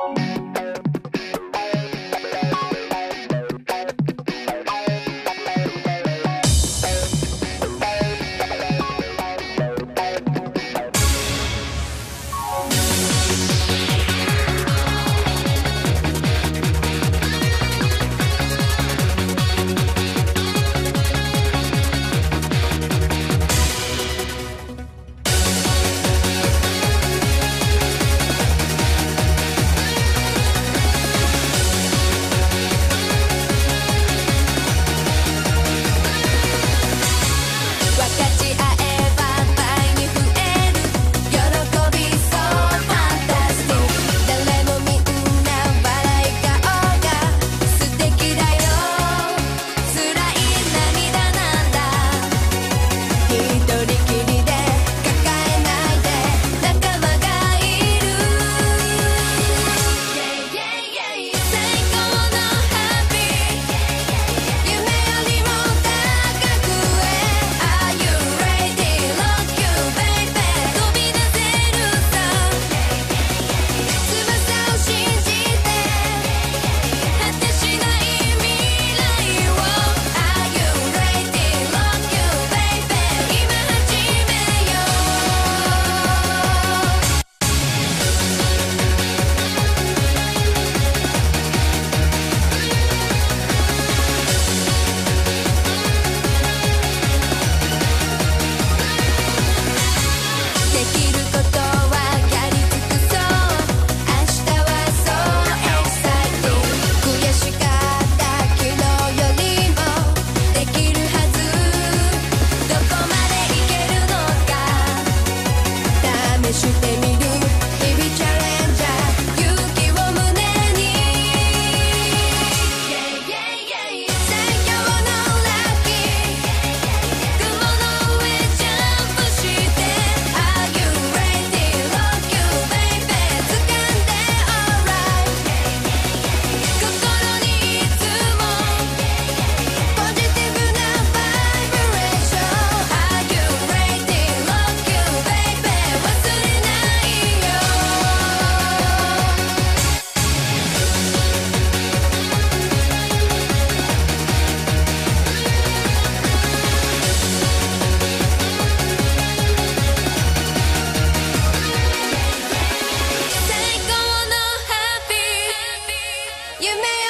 Bye. me